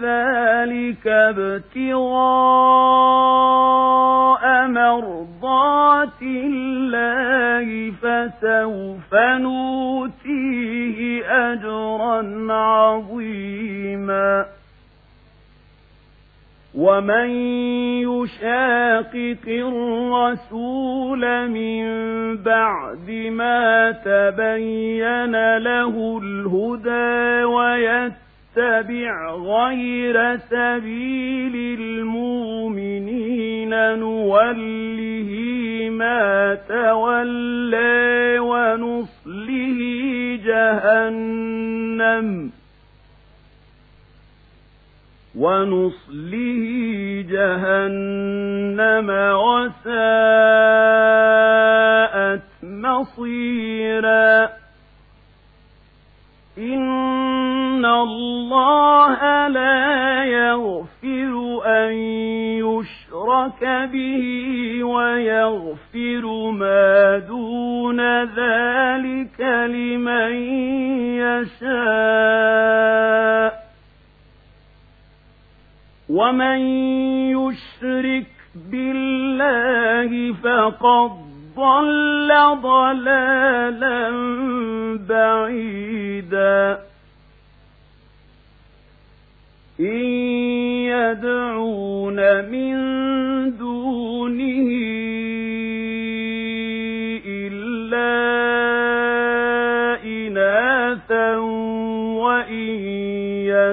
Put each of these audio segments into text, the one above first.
ذلك ابتغاء مرضات الله فسوف نوتيه أجرا عظيما. ومن يشاقق الرسول من بعد ما تبين له الهدى ويتبع غير سبيل المؤمنين نوله ما تولى ونصله جهنم ونصله جهنم وساءت مصيرا. يشرك به ويغفر ما دون ذلك لمن يشاء. ومن يشرك بالله فقد ضل ضلالا بعيدا. إن يدعون من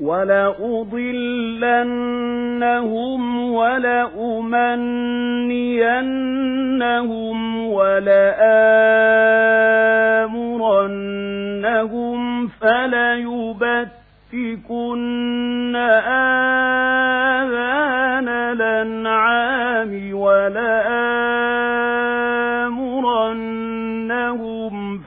ولأضلنهم ولأمنينهم ولآمرنهم فليبتكن آذان الأنعام ولآمرنهم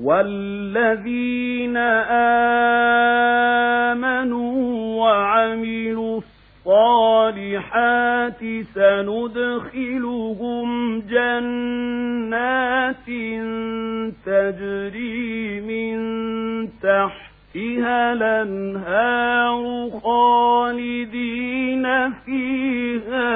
والذين آمنوا وعملوا الصالحات سندخلهم جنات تجري من تحتها الأنهار خالدين فيها